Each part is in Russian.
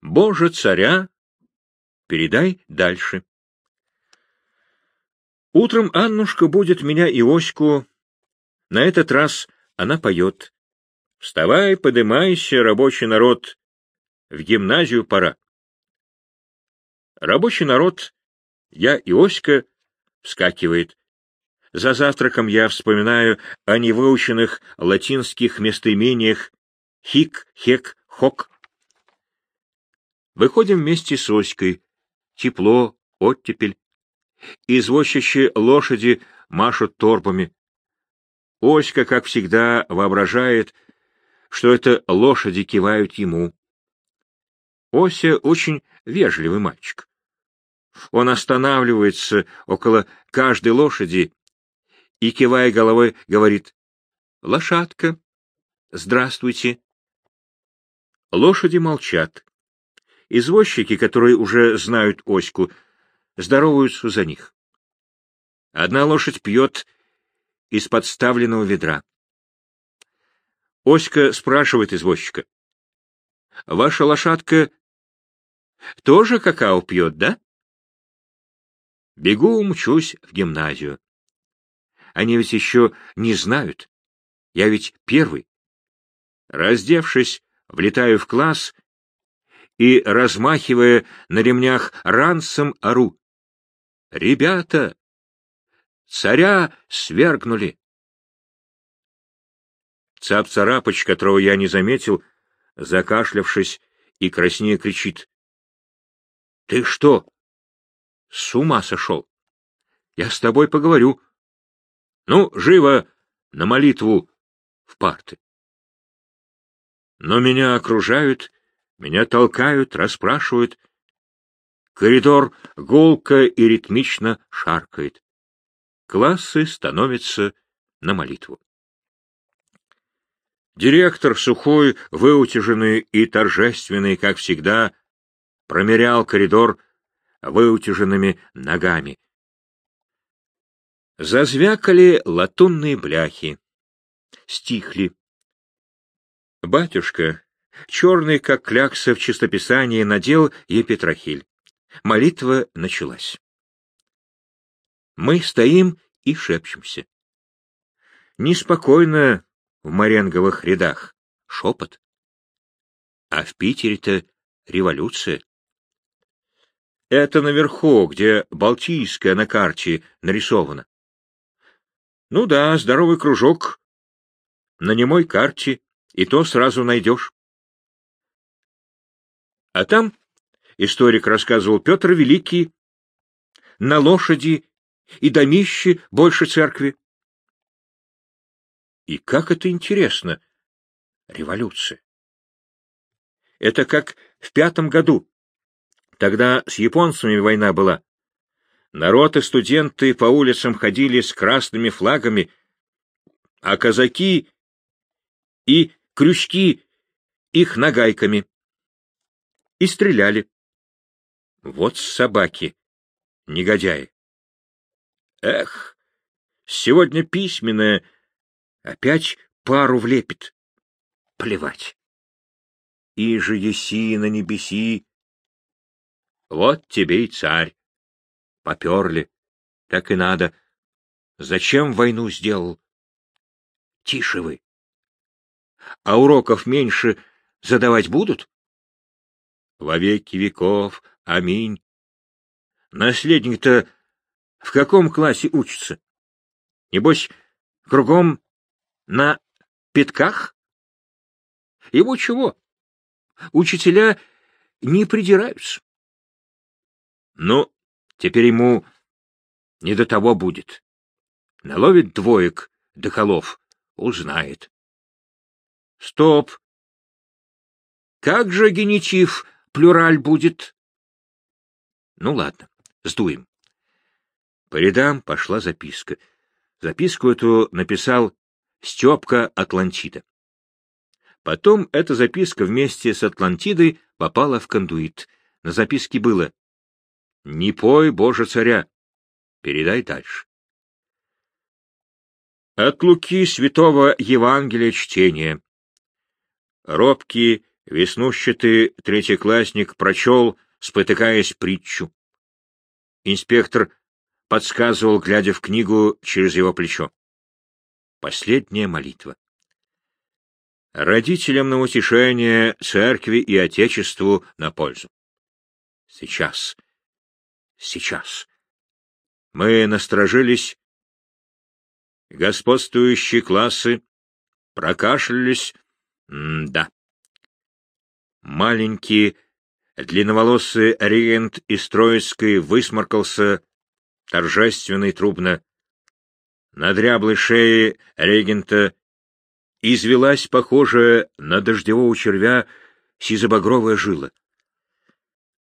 Боже царя, передай дальше. Утром Аннушка будет меня и Оську. На этот раз она поет. Вставай, подымайся, рабочий народ. В гимназию пора. Рабочий народ, я и Оська, вскакивает. За завтраком я вспоминаю о невыученных латинских местоимениях хик, хек, хок. Выходим вместе с Оськой. Тепло, оттепель. Извозчащие лошади машут торбами. Оська, как всегда, воображает, что это лошади кивают ему. Ося очень вежливый мальчик. Он останавливается около каждой лошади и, кивая головой, говорит «Лошадка, здравствуйте». Лошади молчат. Извозчики, которые уже знают Оську, здороваются за них. Одна лошадь пьет из подставленного ведра. Оська спрашивает извозчика. — Ваша лошадка тоже какао пьет, да? Бегу, мчусь в гимназию. Они ведь еще не знают. Я ведь первый. Раздевшись, влетаю в класс и, размахивая на ремнях ранцем, ору. «Ребята! Царя свергнули!» Цап-царапыч, которого я не заметил, закашлявшись и краснее кричит. — Ты что, с ума сошел? Я с тобой поговорю. Ну, живо, на молитву, в парты. Но меня окружают, меня толкают, расспрашивают. Коридор гулко и ритмично шаркает. Классы становятся на молитву. Директор, сухой, выутяженный и торжественный, как всегда, промерял коридор выутяженными ногами. Зазвякали латунные бляхи. Стихли. Батюшка, черный, как клякса в чистописании, надел епитрахиль. Молитва началась. Мы стоим и шепчемся. Неспокойно в маренговых рядах шепот. А в Питере-то революция. Это наверху, где Балтийская на карте нарисована. Ну да, здоровый кружок. На немой карте, и то сразу найдешь. А там, историк рассказывал, Петр Великий на лошади и домище больше церкви. И как это интересно! Революция. Это как в пятом году. Тогда с японцами война была. Народ и студенты по улицам ходили с красными флагами, а казаки и крючки их нагайками. И стреляли. Вот собаки, негодяи. Эх, сегодня письменное опять пару влепит. Плевать. И же еси на небеси, вот тебе и царь. Поперли. Так и надо. Зачем войну сделал? Тише вы. А уроков меньше задавать будут? Во веки веков. Аминь. Наследник-то в каком классе учится? Небось, кругом на пятках? Его чего? Учителя не придираются. Ну, теперь ему не до того будет. Наловит двоек до узнает. Стоп! Как же генитив плюраль будет? Ну ладно, сдуем. По рядам пошла записка. Записку эту написал Степка Атлантида. Потом эта записка вместе с Атлантидой попала в кондуит. На записке было не пой, Боже царя. Передай дальше. От Луки святого Евангелия чтения. Робкий Веснущатый третьеклассник прочел, спотыкаясь притчу. Инспектор подсказывал, глядя в книгу через его плечо. Последняя молитва. Родителям на утешение, церкви и Отечеству на пользу. Сейчас. Сейчас. Мы насторожились. Господствующие классы прокашлялись. М-да. Маленький, длинноволосый регент из Троицкой высморкался торжественно и трубно. На дряблой шее регента извелась похожая на дождевого червя сизобагровая жила.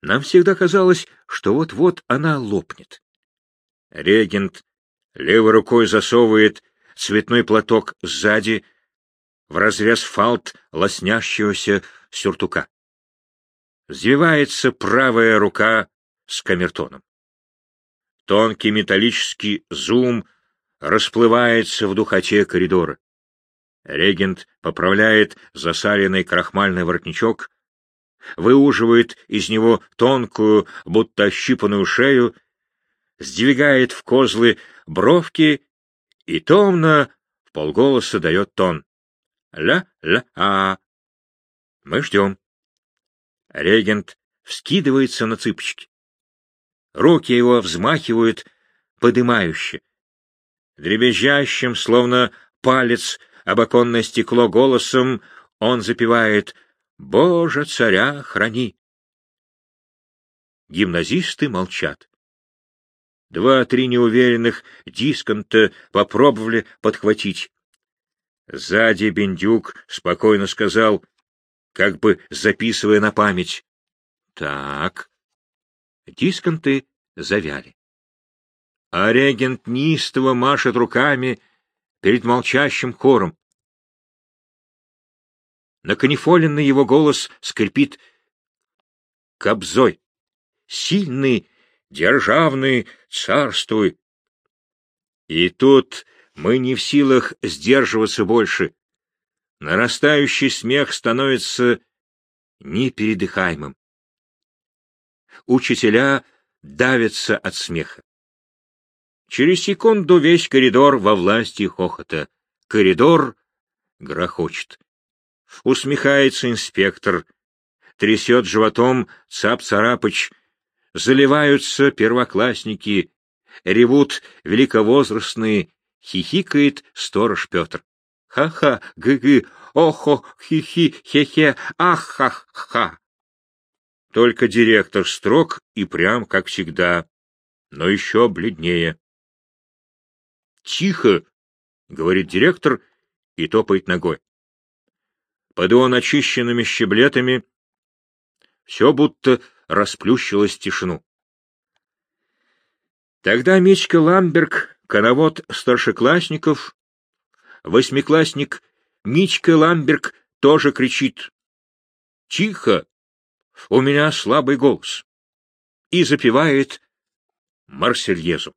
Нам всегда казалось, что вот-вот она лопнет. Регент левой рукой засовывает цветной платок сзади в разрез фалт лоснящегося сюртука. Взвивается правая рука с камертоном. Тонкий металлический зум расплывается в духоте коридора. Регент поправляет засаленный крахмальный воротничок, выуживает из него тонкую, будто ощипанную шею, сдвигает в козлы бровки и томно в полголоса дает тон. Ля-ля-а. Мы ждем. Регент вскидывается на цыпочки. Руки его взмахивают подымающе. Дребезжащим, словно палец об оконное стекло голосом, он запевает «Боже, царя храни!». Гимназисты молчат. Два-три неуверенных дисконта попробовали подхватить. Сзади Бендюк спокойно сказал, как бы записывая на память. Так. Дисконты завяли. А регент неистово машет руками перед молчащим хором. Наканифоленный его голос скрипит кобзой. Сильный, державный, царствуй. И тут мы не в силах сдерживаться больше. Нарастающий смех становится непередыхаемым. Учителя давятся от смеха. Через секунду весь коридор во власти хохота. Коридор грохочет. Усмехается инспектор. Трясет животом Цап-Царапыч. Заливаются первоклассники. Ревут великовозрастные. Хихикает сторож Петр. Ха-ха, гы-гы, охо, хи-хи, хе-хе, ах-ха-ха. Только директор строг и прям, как всегда, но еще бледнее. «Тихо!» — говорит директор и топает ногой. Под его начищенными щеблетами все будто расплющилось тишину. Тогда Мичка Ламберг, коновод старшеклассников, восьмиклассник Мичка Ламберг тоже кричит «Тихо! У меня слабый голос!» и запевает Марсельезу.